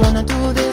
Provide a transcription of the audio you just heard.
wanna do this.